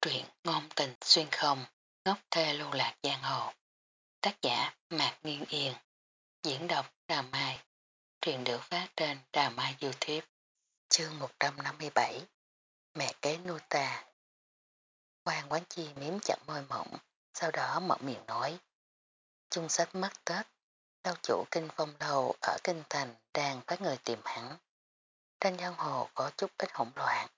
Truyện ngôn tình xuyên không, ngốc thê lưu lạc giang hồ. Tác giả Mạc Nguyên Yên. Diễn đọc Đà Mai. Truyện được phát trên Đà Mai Youtube. Chương 157 Mẹ kế nuôi ta Hoàng quán chi miếm chặt môi mộng, sau đó mở miệng nói. Chung sách mất Tết, đau chủ kinh phong lâu ở kinh thành đang có người tìm hắn. Trên giang hồ có chút ít hỗn loạn.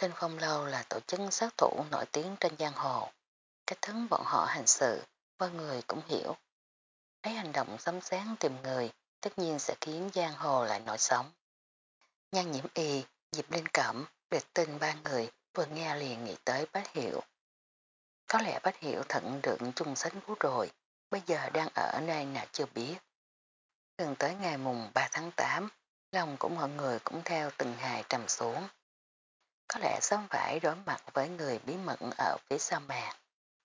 Kinh Phong Lâu là tổ chức sát thủ nổi tiếng trên giang hồ. Cách thức bọn họ hành sự, mọi người cũng hiểu. Thấy hành động sấm sáng tìm người, tất nhiên sẽ khiến giang hồ lại nổi sóng. Nhan nhiễm y, dịp linh cẩm, biệt tình ba người vừa nghe liền nghĩ tới bác hiệu. Có lẽ bác hiệu thận được chung sánh vũ rồi, bây giờ đang ở nơi nào chưa biết. Gần tới ngày mùng 3 tháng 8, lòng của mọi người cũng theo từng hài trầm xuống. Có lẽ sớm phải đối mặt với người bí mật ở phía sau màn,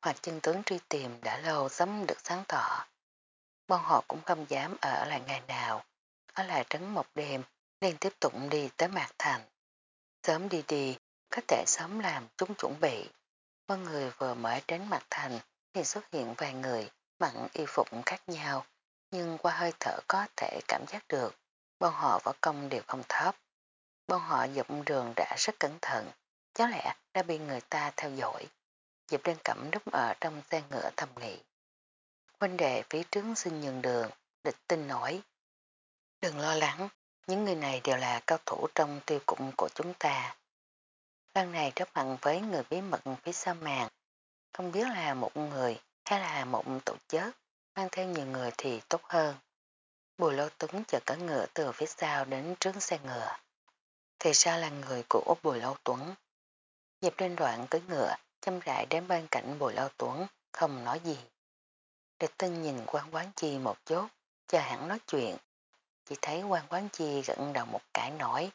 hoặc chân tướng truy tìm đã lâu sớm được sáng tỏ. Bọn họ cũng không dám ở lại ngày nào, ở lại trấn một đêm, liền tiếp tục đi tới Mạc Thành. Sớm đi đi, có thể sớm làm chúng chuẩn bị. Mọi người vừa mới đến Mạc Thành thì xuất hiện vài người mặn y phục khác nhau, nhưng qua hơi thở có thể cảm giác được, bọn họ võ công đều không thấp. Bọn họ dọc đường đã rất cẩn thận, cháu lẽ đã bị người ta theo dõi. Diệp Liên Cẩm đúc ở trong xe ngựa thầm nghị. Huynh đệ phía trước xin nhường đường, địch tinh nổi. Đừng lo lắng, những người này đều là cao thủ trong tiêu cụng của chúng ta. Lần này đối mặt với người bí mật phía sau màn, không biết là một người hay là một tổ chức, mang theo nhiều người thì tốt hơn. Bùi lô túng chờ cả ngựa từ phía sau đến trước xe ngựa thì ra là người của Bùi Lâu Tuấn. Dịp lên đoạn cưới ngựa, chăm rãi đến bên cạnh Bùi Lâu Tuấn, không nói gì. Địch tinh nhìn quan quán chi một chút, chờ hẳn nói chuyện. Chỉ thấy quan quán chi gận đầu một cái nói.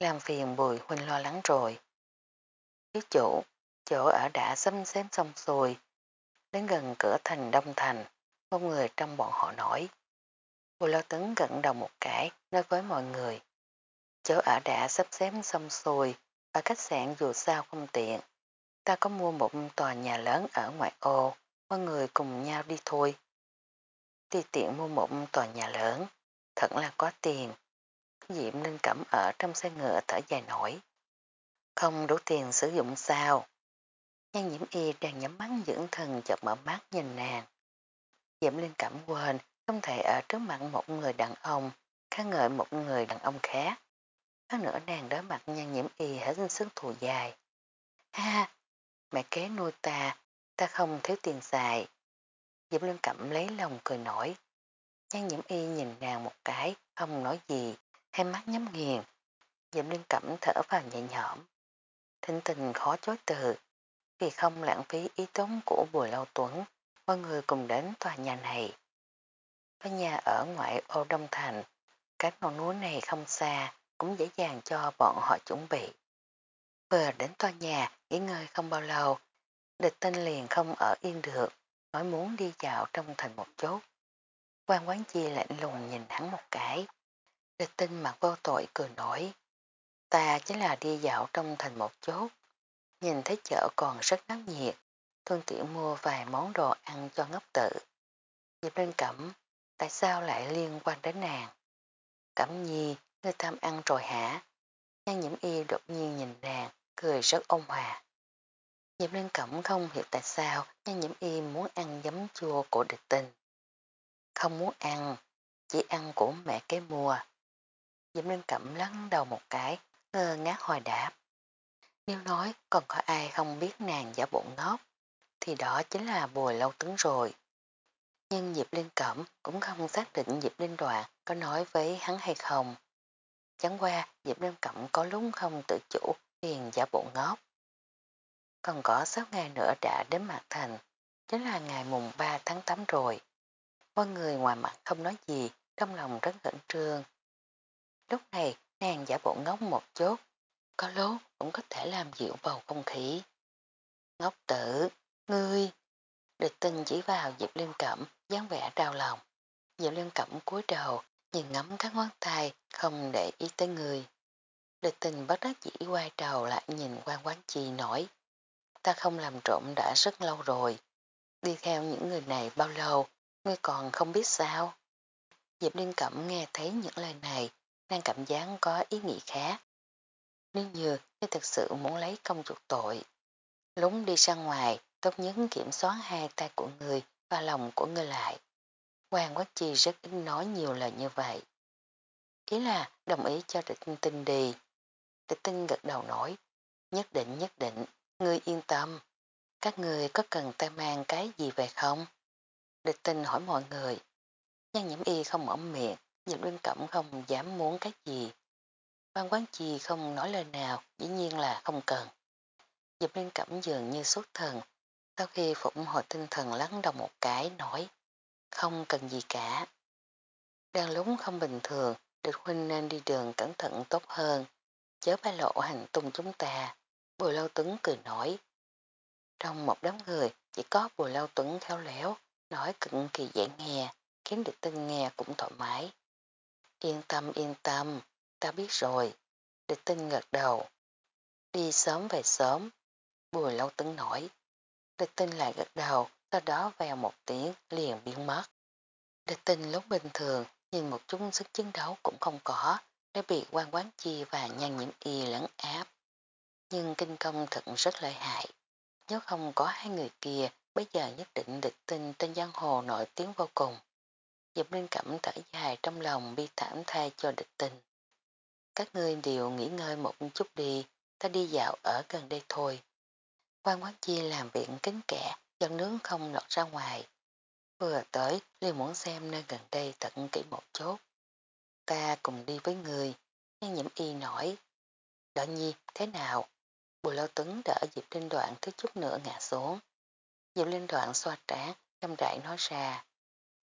Làm phiền Bùi huynh lo lắng rồi. Phía chủ, chỗ ở đã xâm xếm xong xuôi. Đến gần cửa thành Đông Thành, một người trong bọn họ nói. Bùi Lâu Tuấn gận đầu một cái, nói với mọi người. Chỗ ở đã sắp xếp xong xuôi, ở khách sạn dù sao không tiện. Ta có mua một tòa nhà lớn ở ngoại ô, mọi người cùng nhau đi thôi. ti tiện mua một tòa nhà lớn, thật là có tiền. Diệm Linh cẩm ở trong xe ngựa thở dài nổi. Không đủ tiền sử dụng sao. Nhan nhiễm y đang nhắm mắt dưỡng thần chợt mở mắt nhìn nàng. Diệm Linh cẩm quên, không thể ở trước mặt một người đàn ông, khá ngợi một người đàn ông khác. Hơn nữa nàng đối mặt nhan nhiễm y hết sức thù dài. Ha, mẹ kế nuôi ta, ta không thiếu tiền xài. Diệp Lâm Cẩm lấy lòng cười nổi. Nhan nhiễm y nhìn nàng một cái, không nói gì, hai mắt nhắm nghiền. Diệp Lâm Cẩm thở vào nhẹ nhõm. Thinh tình khó chối từ, vì không lãng phí ý tốn của Bùi Lâu Tuấn, mọi người cùng đến tòa nhà này. Có nhà ở ngoại ô Đông Thành, cách ngọn núi này không xa, cũng dễ dàng cho bọn họ chuẩn bị. Vừa đến tòa nhà, nghỉ ngơi không bao lâu, địch tinh liền không ở yên được, nói muốn đi dạo trong thành một chút. Quan quán chi lạnh lùng nhìn hắn một cái. Địch tinh mặt vô tội cười nổi. Ta chính là đi dạo trong thành một chút. Nhìn thấy chợ còn rất náo nhiệt, thuận tiện mua vài món đồ ăn cho ngốc tự. Diệp lên cẩm, tại sao lại liên quan đến nàng? Cẩm nhi Ngươi tham ăn rồi hả? Nhan nhiễm y đột nhiên nhìn nàng, cười rất ôn hòa. Diệp Liên Cẩm không hiểu tại sao nhan nhiễm y muốn ăn giấm chua của địch tình. Không muốn ăn, chỉ ăn của mẹ cái mùa. Diệp Liên Cẩm lắng đầu một cái, ngơ ngác hồi đáp. Nếu nói còn có ai không biết nàng giả bộ ngốc, thì đó chính là bùi lâu Tướng rồi. Nhưng Diệp Liên Cẩm cũng không xác định Diệp Liên Đoạn có nói với hắn hay không. Chẳng qua Diệp Lâm Cẩm có lúc không tự chủ liền giả bộ ngốc. Còn có 6 ngày nữa đã đến Mạc Thành, chính là ngày mùng 3 tháng 8 rồi. Mọi người ngoài mặt không nói gì, trong lòng rất khẩn trương. Lúc này nàng giả bộ ngốc một chút, có lúc cũng có thể làm dịu bầu không khí. Ngốc tử, ngươi, địch tinh chỉ vào Diệp Liên Cẩm, dáng vẻ đau lòng. Diệp Liên Cẩm cúi đầu, nhìn ngắm các ngón tay, không để ý tới người. Địch tình bất đắc dĩ quay đầu lại nhìn quan quán chi nổi, ta không làm trộm đã rất lâu rồi. Đi theo những người này bao lâu, ngươi còn không biết sao. Diệp Liên Cẩm nghe thấy những lời này, đang cảm giác có ý nghĩ khác. Nếu như ngươi thực sự muốn lấy công chuộc tội, lúng đi ra ngoài, tốt nhất kiểm soát hai tay của người và lòng của người lại. Hoàng Quốc Chi rất ít nói nhiều lời như vậy. Ý là đồng ý cho địch tinh đi. Địch tinh gật đầu nói, nhất định nhất định, ngươi yên tâm. Các người có cần ta mang cái gì về không? Địch tinh hỏi mọi người. Nhan nhiễm y không mở miệng, Diệp Linh Cẩm không dám muốn cái gì. Ban quán chi không nói lời nào, dĩ nhiên là không cần. Diệp Linh Cẩm dường như suốt thần, sau khi phụng hồi tinh thần lắng đầu một cái, nói, không cần gì cả. Đang lúng không bình thường, địch huynh nên đi đường cẩn thận tốt hơn, chớ ba lộ hành tung chúng ta. Bùi lâu tuấn cười nổi. Trong một đám người, chỉ có bùi lâu tuấn khéo léo, nói cực kỳ dễ nghe, khiến địch tinh nghe cũng thoải mái. Yên tâm yên tâm, ta biết rồi. Địch tinh gật đầu. Đi sớm về sớm. Bùi lâu tuấn nổi. Địch tinh lại gật đầu, sau đó vào một tiếng liền biến mất. Địch tinh lúc bình thường nhìn một chút sức chiến đấu cũng không có, đã bị quan quán chi và nhan nhiễm y lẫn áp. Nhưng kinh công thật rất lợi hại. Nếu không có hai người kia, bây giờ nhất định địch tinh trên giang hồ nổi tiếng vô cùng. Diệp Linh cảm thở dài trong lòng bi thảm thay cho địch tinh. Các ngươi đều nghỉ ngơi một chút đi, ta đi dạo ở gần đây thôi. Quan quán chi làm viện kính kẻ, dân nướng không lọt ra ngoài. Vừa tới, liền muốn xem nơi gần đây tận kỹ một chút. Ta cùng đi với người, nghe nhiễm y nổi. Đỡ nhi, thế nào? Bùi Lâu Tuấn đỡ Diệp Linh Đoạn thứ chút nữa ngã xuống. Diệp Linh Đoạn xoa trán, chăm rãi nói ra.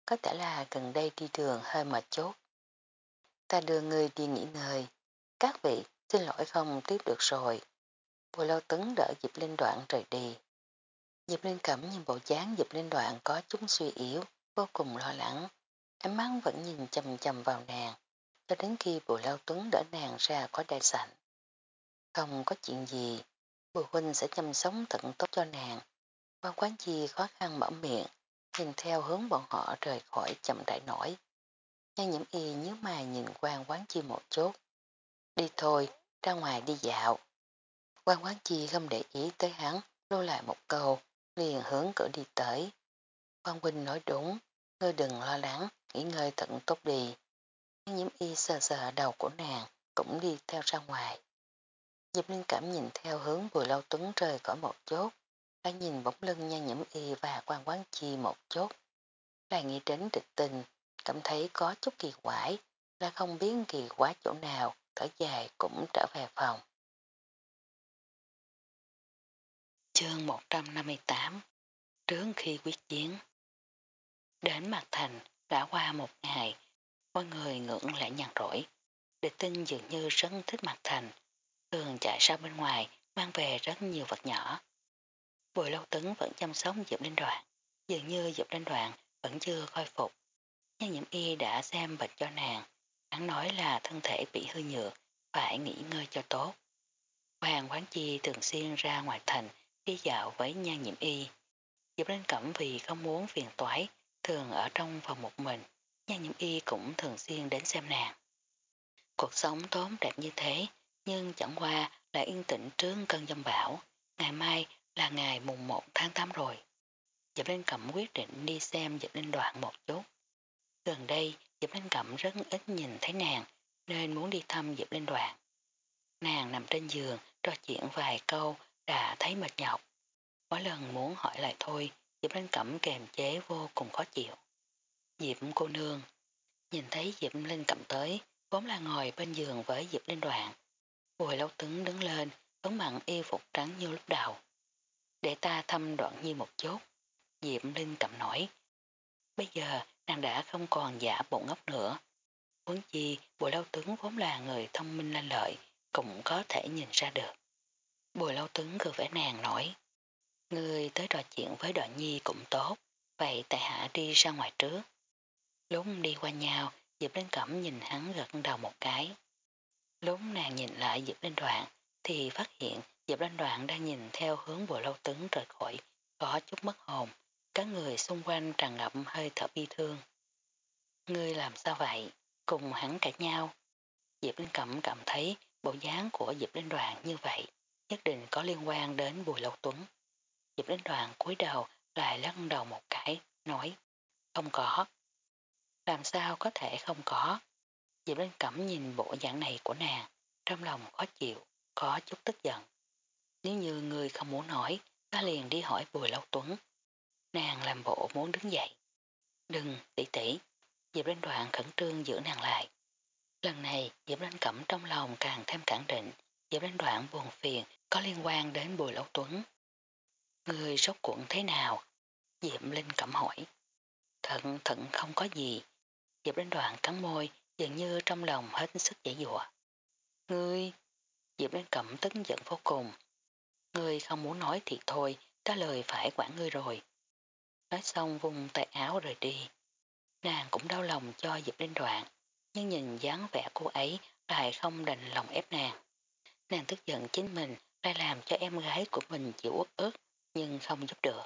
Có thể là gần đây đi đường hơi mệt chút. Ta đưa người đi nghỉ ngơi. Các vị, xin lỗi không tiếp được rồi. Bùi Lâu Tuấn đỡ Diệp Linh Đoạn rời đi. Diệp Linh Cẩm nhìn bộ dáng Diệp Linh Đoạn có chút suy yếu, vô cùng lo lắng. Ánh mắt vẫn nhìn chầm chầm vào nàng, cho đến khi Bùi Lao Tuấn đỡ nàng ra có đại sảnh. Không có chuyện gì, Bùi Huynh sẽ chăm sóc thận tốt cho nàng. Quan quán chi khó khăn mở miệng, nhìn theo hướng bọn họ rời khỏi chậm đại nổi. Nhan nhiễm y nhớ mày nhìn quan quán chi một chút. Đi thôi, ra ngoài đi dạo. Quan quán chi không để ý tới hắn, lô lại một câu, liền hướng cửa đi tới. Quang huynh nói đúng, ngươi đừng lo lắng, nghỉ ngơi tận tốt đi. Nhiễm y sờ sờ đầu của nàng, cũng đi theo ra ngoài. Diệp Linh Cảm nhìn theo hướng vừa lâu tuấn rời khỏi một chốt, đã nhìn bóng lưng nha nhiễm y và quan quán chi một chốt. Lại nghĩ đến địch tình, cảm thấy có chút kỳ quái, là không biết kỳ quá chỗ nào, thở dài cũng trở về phòng. Chương 158 Trướng khi quyết chiến Đến mặt thành, đã qua một ngày, mọi người ngưỡng lại nhàn rỗi. Địch tinh dường như rất thích mặt thành, thường chạy ra bên ngoài, mang về rất nhiều vật nhỏ. Bùi lâu tấn vẫn chăm sóc Diệp Linh Đoạn, dường như Diệp Linh Đoạn vẫn chưa khôi phục. Nhưng nhiễm y đã xem bệnh cho nàng, hắn nói là thân thể bị hư nhược, phải nghỉ ngơi cho tốt. Hoàng quán chi thường xuyên ra ngoài thành đi dạo với nha nhiễm y. Diệp Linh Cẩm vì không muốn phiền toái, thường ở trong phòng một mình, nha nhiễm y cũng thường xuyên đến xem nàng. Cuộc sống tốn đẹp như thế, nhưng chẳng qua là yên tĩnh trước cơn dâm bão. Ngày mai là ngày mùng 1 tháng 8 rồi. Diệp Linh Cẩm quyết định đi xem Diệp Linh Đoạn một chút. Gần đây, Diệp Linh Cẩm rất ít nhìn thấy nàng, nên muốn đi thăm Diệp Linh Đoạn. Nàng nằm trên giường, trò chuyện vài câu, đã thấy mệt nhọc. Mỗi lần muốn hỏi lại thôi, Diệp Linh Cẩm kèm chế vô cùng khó chịu. Diệp cô nương, nhìn thấy Diệp Linh Cẩm tới, vốn là ngồi bên giường với Diệp Linh Đoạn. Bùi lâu tướng đứng lên, ấn mặn y phục trắng như lúc đầu. Để ta thăm đoạn nhi một chút. Diệp Linh Cẩm nói. Bây giờ nàng đã không còn giả bộ ngốc nữa. Huấn chi bùi lâu tướng vốn là người thông minh lanh lợi, cũng có thể nhìn ra được. Bùi lâu tướng cười vẻ nàng nói. Người tới trò chuyện với đoạn nhi cũng tốt, vậy tại hạ đi ra ngoài trước. Lúc đi qua nhau, Diệp Linh Cẩm nhìn hắn gật đầu một cái. Lúc nàng nhìn lại Diệp Linh Đoạn, thì phát hiện Diệp Linh Đoạn đang nhìn theo hướng bùa lâu tứng rời khỏi, có chút mất hồn, các người xung quanh tràn ngập hơi thở bi thương. Ngươi làm sao vậy? Cùng hắn cãi nhau. Diệp Linh Cẩm cảm thấy bộ dáng của Diệp Linh Đoạn như vậy nhất định có liên quan đến Bùi Lâu Tuấn. Diệp Linh Đoàn cúi đầu lại lắc đầu một cái, nói không có. Làm sao có thể không có? Diệp Linh Cẩm nhìn bộ dạng này của nàng, trong lòng khó chịu, có chút tức giận. Nếu như người không muốn nói, ta liền đi hỏi Bùi Lâu Tuấn. Nàng làm bộ muốn đứng dậy. Đừng, tỷ tỷ. Diệp Linh Đoạn khẩn trương giữ nàng lại. Lần này Diệp Linh Cẩm trong lòng càng thêm khẳng định Diệp Linh Đoạn buồn phiền có liên quan đến Bùi Lâu Tuấn. Người rốt cuộn thế nào? Diệp Linh Cẩm hỏi. Thận thận không có gì. Diệp Linh Đoạn cắn môi dường như trong lòng hết sức dễ dụa. Ngươi! Diệp Linh Cẩm tức giận vô cùng. Ngươi không muốn nói thì thôi, có lời phải quản ngươi rồi. Nói xong vùng tay áo rời đi. Nàng cũng đau lòng cho Diệp Linh Đoạn, nhưng nhìn dáng vẻ cô ấy lại không đành lòng ép nàng. Nàng tức giận chính mình đã làm cho em gái của mình chịu uất ức nhưng không giúp được.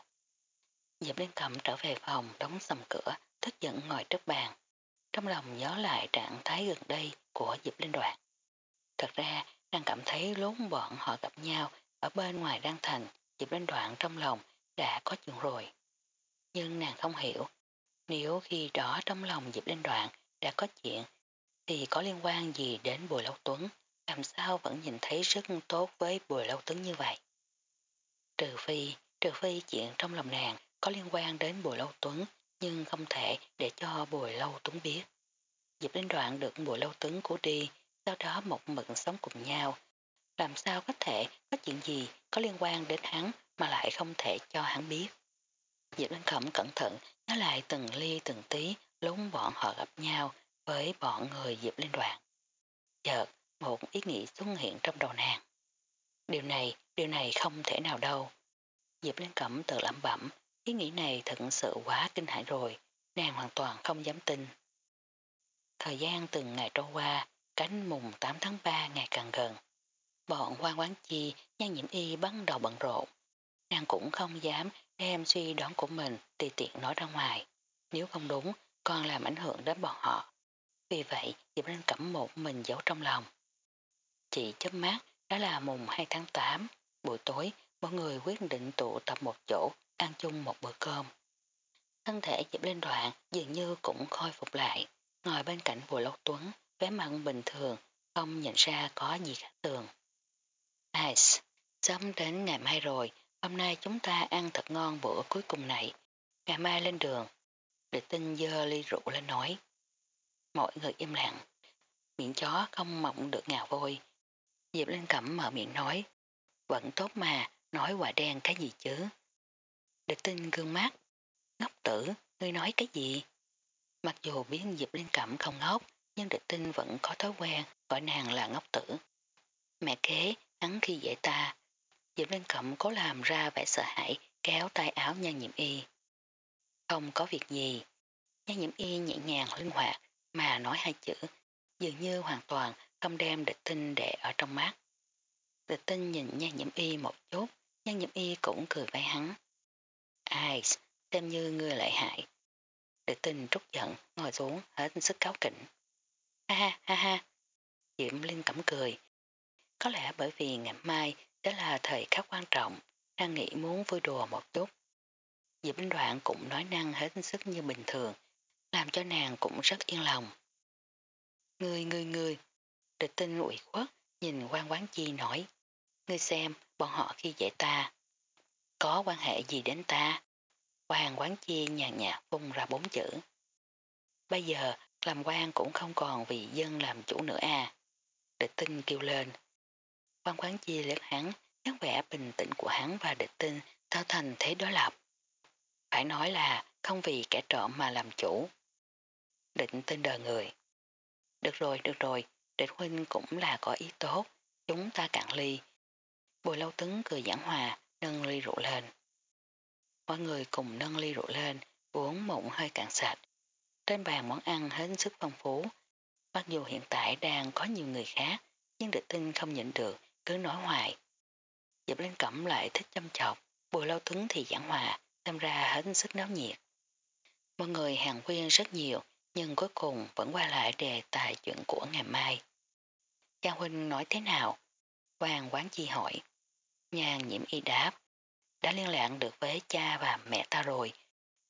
Diệp Liên Cầm trở về phòng đóng sầm cửa, tức giận ngồi trước bàn. Trong lòng nhớ lại trạng thái gần đây của Diệp Linh Đoạn. Thật ra, nàng cảm thấy lốn bọn họ gặp nhau ở bên ngoài đăng thành, Diệp Linh Đoạn trong lòng đã có chuyện rồi. Nhưng nàng không hiểu, nếu khi đó trong lòng Diệp Linh Đoạn đã có chuyện, thì có liên quan gì đến Bùi Lâu Tuấn, làm sao vẫn nhìn thấy rất tốt với Bùi Lâu Tuấn như vậy. Trừ phi, trừ phi chuyện trong lòng nàng có liên quan đến Bùi Lâu Tuấn, nhưng không thể để cho Bùi Lâu Tuấn biết. Diệp Linh Đoạn được Bùi Lâu Tuấn cứu đi, sau đó một mực sống cùng nhau. Làm sao có thể có chuyện gì có liên quan đến hắn mà lại không thể cho hắn biết. Diệp Linh Cẩm cẩn thận nhớ lại từng ly từng tí lúc bọn họ gặp nhau với bọn người Diệp Linh Đoạn. Chợt, một ý nghĩ xuất hiện trong đầu nàng. Điều này, điều này không thể nào đâu. Diệp Linh Cẩm tự lẩm bẩm, ý nghĩ này thật sự quá kinh hãi rồi, nàng hoàn toàn không dám tin. Thời gian từng ngày trôi qua, cánh mùng 8 tháng 3 ngày càng gần. Bọn quan quán chi, nhan nhiễm y bắt đầu bận rộn. Nàng cũng không dám đem suy đoán của mình tùy tiện nói ra ngoài. Nếu không đúng, còn làm ảnh hưởng đến bọn họ. Vì vậy, Diệp Linh Cẩm một mình giấu trong lòng. Chỉ chớp mắt, đó là mùng 2 tháng 8, buổi tối, mọi người quyết định tụ tập một chỗ, ăn chung một bữa cơm. Thân thể Diệp Linh Đoạn dường như cũng khôi phục lại, ngồi bên cạnh Bùi Lâu Tuấn, vé mặn bình thường, không nhận ra có gì khác thường. Nice, sớm đến ngày mai rồi, hôm nay chúng ta ăn thật ngon bữa cuối cùng này. Ngày mai lên đường. Địch tinh dơ ly rượu lên nói. Mọi người im lặng. Miệng chó không mộng được ngào vôi. Diệp Linh Cẩm mở miệng nói. Vẫn tốt mà, nói quả đen cái gì chứ. Địch tinh gương mắt. Ngốc tử, ngươi nói cái gì? Mặc dù biết Diệp Linh Cẩm không ngốc, nhưng địch tinh vẫn có thói quen gọi nàng là ngốc tử. Mẹ kế, hắn khi dạy ta. Diệp Linh Cẩm cố làm ra vẻ sợ hãi, kéo tay áo nhan nhiễm y. Không có việc gì. Nhan nhiễm y nhẹ nhàng linh hoạt mà nói hai chữ, dường như hoàn toàn không đem địch tinh để ở trong mắt. Địch tinh nhìn nhan nhiễm y một chút, nhan nhiễm y cũng cười với hắn. Ai, xem như ngươi lợi hại. Địch tinh trút giận, ngồi xuống, hết sức cáo kỉnh. Ha ha ha ha. Diễm Linh cẩm cười. Có lẽ bởi vì ngày mai đó là thời khắc quan trọng, đang nghĩ muốn vui đùa một chút. Diệp Linh Đoạn cũng nói năng hết sức như bình thường, làm cho nàng cũng rất yên lòng. Ngươi ngươi ngươi, địch tinh ủy khuất, nhìn quan quán chi nói. Ngươi xem, bọn họ khi dễ ta. Có quan hệ gì đến ta? Quan quán chi nhàn nhạt phun ra bốn chữ. Bây giờ, làm quan cũng không còn vì dân làm chủ nữa à. Địch tinh kêu lên. Quan quán chi liếc hắn, nhắc vẻ bình tĩnh của hắn và địch tinh tạo thành thế đối lập. Phải nói là không vì kẻ trộm mà làm chủ. Định tinh đời người. Được rồi, được rồi, địch huynh cũng là có ý tốt, chúng ta cạn ly. Bùi lâu tứng cười giảng hòa, nâng ly rượu lên. Mọi người cùng nâng ly rượu lên, uống mụn hơi cạn sạch. Trên bàn món ăn hết sức phong phú. Mặc dù hiện tại đang có nhiều người khác, nhưng địch tinh không nhận được, cứ nói hoài. Diệp Linh Cẩm lại thích chăm chọc, bùi lâu tuấn thì giảng hòa, tham ra hết sức náo nhiệt. Mọi người hàng quyên rất nhiều, nhưng cuối cùng vẫn qua lại đề tài chuyện của ngày mai. cha Huynh nói thế nào? Hoàng quán chi hỏi. Nhàn nhiễm y đáp. Đã liên lạc được với cha và mẹ ta rồi.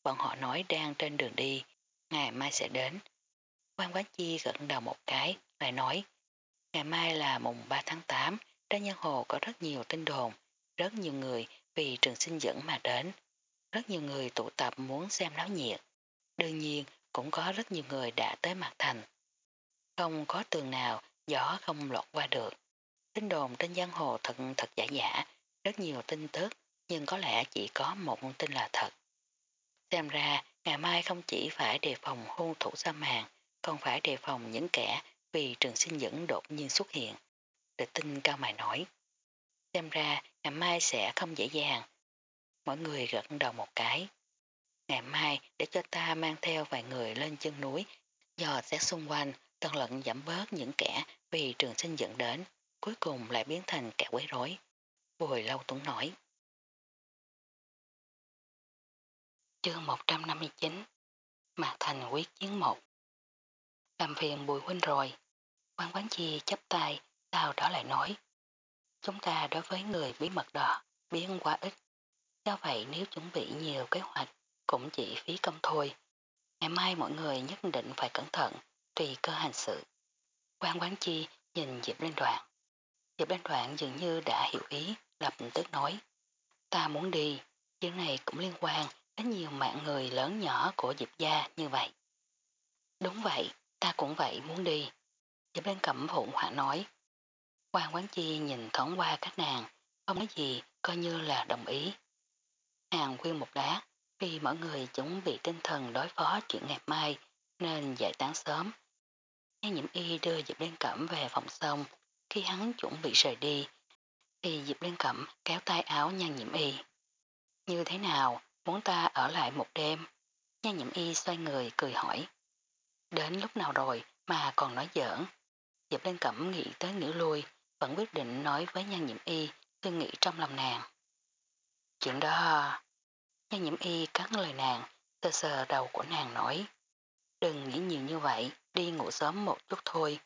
Bọn họ nói đang trên đường đi, ngày mai sẽ đến. Quan quán chi gật đầu một cái, lại nói. Ngày mai là mùng 3 tháng 8, trên nhân hồ có rất nhiều tin đồn, rất nhiều người vì trường sinh dẫn mà đến. Rất nhiều người tụ tập muốn xem náo nhiệt. Đương nhiên cũng có rất nhiều người đã tới mặt thành. Không có tường nào gió không lọt qua được. Tin đồn trên giang hồ thật thật giả giả, rất nhiều tin tức, nhưng có lẽ chỉ có một tin là thật. Xem ra, ngày mai không chỉ phải đề phòng hung thủ sa màn, còn phải đề phòng những kẻ vì trường sinh dẫn đột nhiên xuất hiện. Địch tinh cao mày nói. Xem ra, ngày mai sẽ không dễ dàng. Mọi người gật đầu một cái. Ngày mai để cho ta mang theo vài người lên chân núi, dò xét xung quanh, tận lận giảm bớt những kẻ vì trường sinh dẫn đến, cuối cùng lại biến thành kẻ quấy rối. Bùi lâu tuấn nổi. Chương 159 Mạc Thành quyết chiến một Làm phiền bùi huynh rồi. Quan quán chi chấp tay, sau đó lại nói. Chúng ta đối với người bí mật đó, biến quá ít. Do vậy nếu chuẩn bị nhiều kế hoạch, cũng chỉ phí công thôi. Ngày mai mọi người nhất định phải cẩn thận, tùy cơ hành sự. Quan quán chi nhìn Diệp Linh Đoạn. Diệp Linh Đoạn dường như đã hiểu ý, lập tức nói. Ta muốn đi, chuyện này cũng liên quan đến nhiều mạng người lớn nhỏ của Diệp gia như vậy. Đúng vậy, ta cũng vậy muốn đi. Diệp Linh Cẩm phụng họa nói. Quan quán chi nhìn thoáng qua các nàng, không nói gì, coi như là đồng ý. Hàng khuyên một đá, vì mọi người chuẩn bị tinh thần đối phó chuyện ngày mai, nên giải tán sớm. Nghe nhiễm y đưa Diệp Liên Cẩm về phòng xong, khi hắn chuẩn bị rời đi, thì Diệp Liên Cẩm kéo tay áo nhan nhiễm y. Như thế nào, muốn ta ở lại một đêm? Nhan nhiễm y xoay người cười hỏi. Đến lúc nào rồi mà còn nói giỡn. Diệp Liên Cẩm nghĩ tới nghĩa lui, vẫn quyết định nói với nhan nhiễm y, tư nghĩ trong lòng nàng. Chuyện đó... Nha nhiễm y cắn lời nàng, sờ sờ đầu của nàng nói. Đừng nghĩ nhiều như vậy, đi ngủ sớm một chút thôi.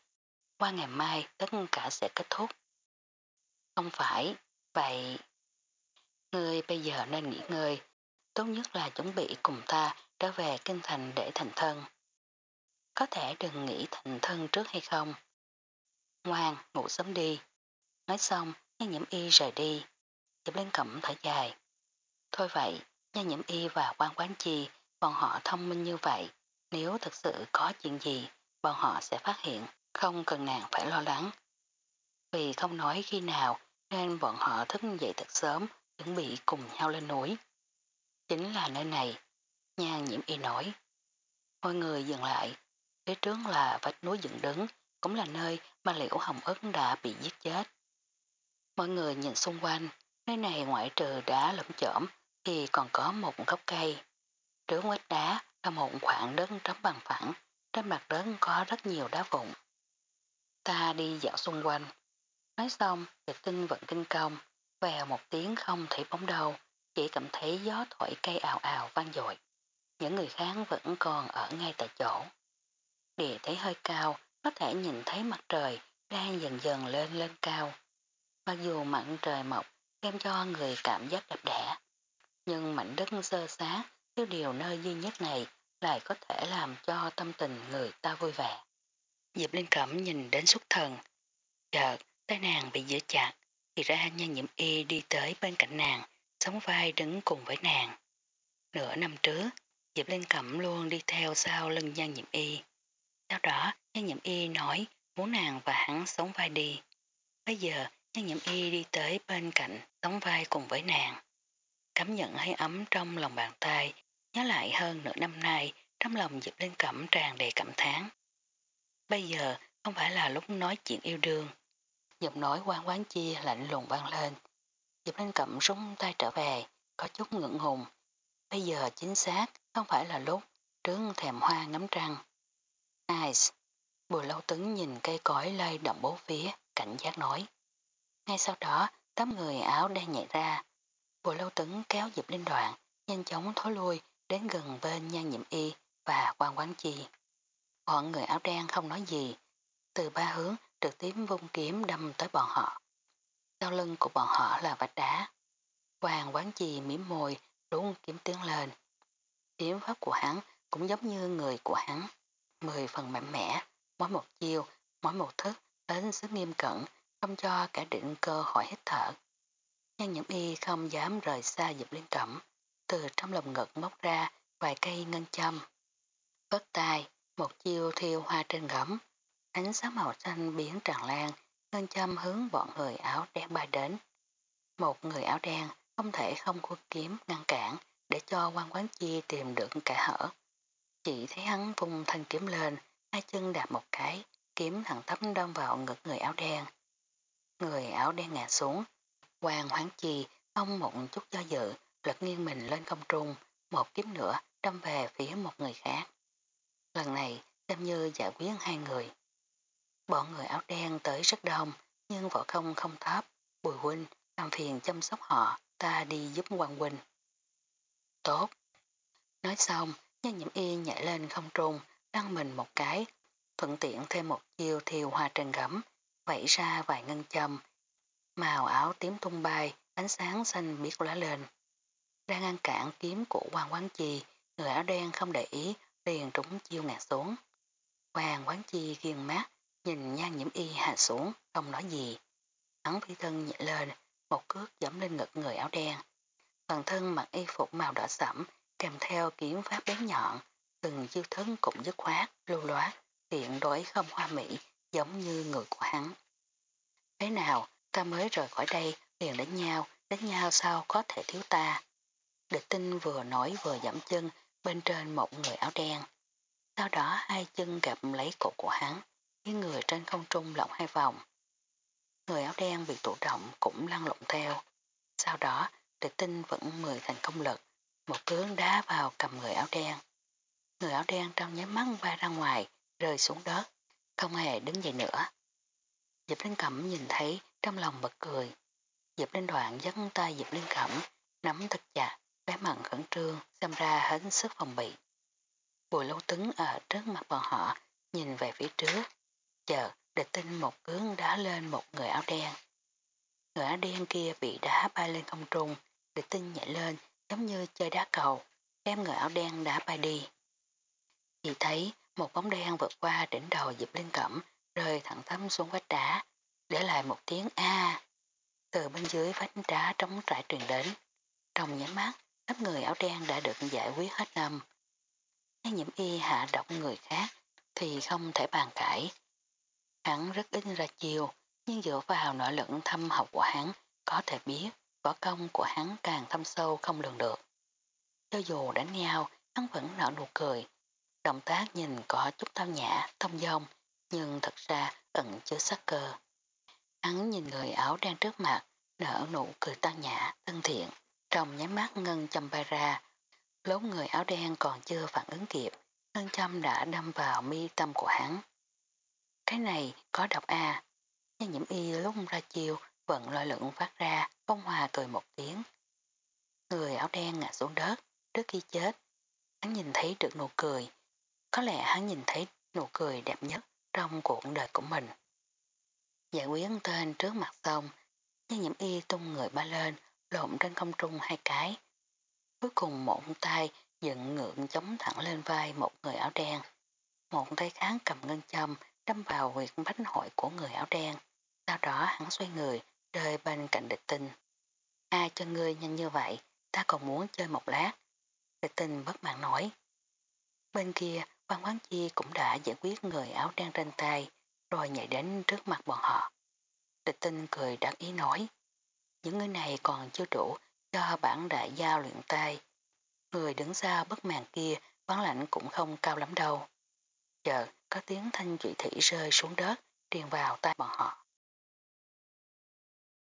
Qua ngày mai tất cả sẽ kết thúc. Không phải, vậy... Ngươi bây giờ nên nghỉ ngơi, tốt nhất là chuẩn bị cùng ta trở về kinh thành để thành thân. Có thể đừng nghĩ thành thân trước hay không? Ngoan, ngủ sớm đi. Nói xong, nhan nhiễm y rời đi. Dịp lên cẩm thở dài. Thôi vậy, nhan nhiễm y và quan quán chi, bọn họ thông minh như vậy. Nếu thực sự có chuyện gì, bọn họ sẽ phát hiện, không cần nàng phải lo lắng. Vì không nói khi nào, nên bọn họ thức dậy thật sớm, chuẩn bị cùng nhau lên núi. Chính là nơi này, Nha nhiễm y nói. Mọi người dừng lại, phía trước là vách núi dựng đứng, cũng là nơi mà liễu hồng ức đã bị giết chết. Mọi người nhìn xung quanh, nơi này ngoại trừ đá lẫm chởm thì còn có một gốc cây. Trước vách đá là một khoảng đất trống bằng phẳng, trên mặt đất có rất nhiều đá vụn. Ta đi dạo xung quanh. Nói xong, địch tinh vận kinh công, vào một tiếng không thấy bóng đầu, chỉ cảm thấy gió thổi cây ào ào vang dội. Những người khác vẫn còn ở ngay tại chỗ. Địa thấy hơi cao, có thể nhìn thấy mặt trời đang dần dần lên lên cao. Mặc dù mặt trời mọc đem cho người cảm giác đẹp đẽ, nhưng mảnh đất sơ xá thiếu điều nơi duy nhất này lại có thể làm cho tâm tình người ta vui vẻ. Diệp Linh Cẩm nhìn đến xuất thần, chợt tay nàng bị giữ chặt, thì ra nhân nhiễm y đi tới bên cạnh nàng, sống vai đứng cùng với nàng. Nửa năm trước, Diệp Linh Cẩm luôn đi theo sau lưng nhân nhiễm y. Sau đó, nhân nhiễm y nói muốn nàng và hắn sống vai đi. Bây giờ, nhân nhiễm y đi tới bên cạnh, sống vai cùng với nàng. Cảm nhận hơi ấm trong lòng bàn tay, nhớ lại hơn nửa năm nay, trong lòng dịp Linh Cẩm tràn đầy cảm thán. Bây giờ không phải là lúc nói chuyện yêu đương. Giọng nói quan quán chia lạnh lùng vang lên. Dịp Linh Cẩm rung tay trở về, có chút ngượng hùng. Bây giờ chính xác không phải là lúc trướng thèm hoa ngắm trăng. Nice. Bùi lâu tấn nhìn cây cối lay động bố phía, cảnh giác nói. Ngay sau đó, tám người áo đen nhảy ra. Bộ lâu tấn kéo dịp linh đoạn, nhanh chóng thối lui đến gần bên nhan nhiệm y và quan quán chi. Bọn người áo đen không nói gì, từ ba hướng trực tiếp vung kiếm đâm tới bọn họ. Sau lưng của bọn họ là vách đá. Hoàng quán chi mỉm môi, đúng kiếm tiến lên. Kiếm pháp của hắn cũng giống như người của hắn. Mười phần mạnh mẽ, mỗi một chiêu, mỗi một thức đến sức nghiêm cẩn, không cho cả định cơ hội hít thở. Nhân nhiễm y không dám rời xa dịp liên cẩm, từ trong lồng ngực móc ra vài cây ngân châm. Vất tay, một chiêu thiêu hoa trên gấm, ánh sáng màu xanh biến tràn lan, ngân châm hướng bọn người áo đen bay đến. Một người áo đen không thể không quân kiếm ngăn cản để cho quan quán chi tìm được cả hở. Chỉ thấy hắn vùng thanh kiếm lên, hai chân đạp một cái, kiếm thẳng tắp đâm vào ngực người áo đen. Người áo đen ngã xuống, Hoàng hoảng chi không một chút do dự, lật nghiêng mình lên không trung, một kiếm nữa đâm về phía một người khác. Lần này xem như giải quyết hai người. Bọn người áo đen tới rất đông, nhưng võ công không thấp, bùi huynh, làm phiền chăm sóc họ, ta đi giúp Hoàng huynh. Tốt. Nói xong, nhân nhiễm y nhảy lên không trung, đăng mình một cái, thuận tiện thêm một chiêu thiêu hoa trần gấm, vẫy ra vài ngân châm. Màu áo tím tung bay, ánh sáng xanh biết lóe lên. Đang ngăn cản kiếm của Hoàng quán chi, người áo đen không để ý, liền trúng chiêu ngạt xuống. Hoàng quán chi ghiền mát, nhìn nhan nhiễm y hạ xuống, không nói gì. Hắn phi thân nhẹ lên, một cước giẫm lên ngực người áo đen. Toàn thân mặc y phục màu đỏ sẫm, kèm theo kiếm pháp bén nhọn, từng chiêu thân cũng dứt khoát, lưu loát, tiện đối không hoa mỹ, giống như người của hắn. Thế nào, ta mới rời khỏi đây, liền đánh nhau, đánh nhau sao có thể thiếu ta. Địch tinh vừa nói vừa giảm chân bên trên một người áo đen. Sau đó hai chân gặp lấy cổ của hắn, với người trên không trung lộng hai vòng. Người áo đen bị tụ động cũng lăn lộn theo. Sau đó, địch tinh vẫn mười thành công lực, một cướng đá vào cầm người áo đen. Người áo đen trong nháy mắt bay ra ngoài, rơi xuống đất, không hề đứng dậy nữa. Diệp Linh Cẩm nhìn thấy trong lòng bật cười. Diệp Linh Đoạn dắt tay Diệp Linh Cẩm, nắm thật chặt, bé mặn khẩn trương, xem ra hết sức phòng bị. Bùi lâu tứng ở trước mặt bọn họ, nhìn về phía trước. Chờ, địch tinh một cướng đá lên một người áo đen. Người áo đen kia bị đá bay lên không trung, địch tinh nhảy lên, giống như chơi đá cầu, đem người áo đen đã bay đi. Chỉ thấy một bóng đen vượt qua đỉnh đầu Diệp Linh Cẩm, rơi thẳng thắm xuống vách đá, để lại một tiếng A. Từ bên dưới vách đá trống trải truyền đến. Trong nhánh mắt, lớp người áo đen đã được giải quyết hết năm. Nếu nhiễm y hạ độc người khác thì không thể bàn cãi. Hắn rất ít ra chiều, nhưng dựa vào nội lực thâm học của hắn có thể biết võ công của hắn càng thâm sâu không lường được. Cho dù đánh nhau, hắn vẫn nở nụ cười. Động tác nhìn có chút tao nhã, thông dong, nhưng thật ra ẩn chứa sắc cơ. Hắn nhìn người áo đen trước mặt, nở nụ cười tao nhã, thân thiện, trong nháy mắt ngân châm bay ra. Lúc người áo đen còn chưa phản ứng kịp, ngân châm đã đâm vào mi tâm của hắn. Cái này có độc A. À. Nhiễm y lúc ra chiều vận loại lượng phát ra, phong hòa cười một tiếng. Người áo đen ngã xuống đất, trước khi chết. Hắn nhìn thấy được nụ cười. Có lẽ hắn nhìn thấy nụ cười đẹp nhất trong cuộc đời của mình. Giải quyết tên trước mặt xong, nhân nhiễm y tung người ba lên, lộn trên không trung hai cái. Cuối cùng một tay dựng ngượng chống thẳng lên vai một người áo đen. Một tay kháng cầm ngân châm đâm vào huyệt bánh hội của người áo đen. Sau đó hắn xoay người, rơi bên cạnh địch tinh. Ai cho ngươi nhanh như vậy, ta còn muốn chơi một lát. Địch tinh bất mạng nói. Bên kia, quan quán chi cũng đã giải quyết người áo đen trên tay, rồi nhảy đến trước mặt bọn họ. Địch tinh cười đắc ý nói. Những người này còn chưa đủ cho bản đại giao luyện tay. Người đứng xa bất màn kia vắng lạnh cũng không cao lắm đâu. Chợt có tiếng thanh trụy thủy rơi xuống đất, truyền vào tay bọn họ.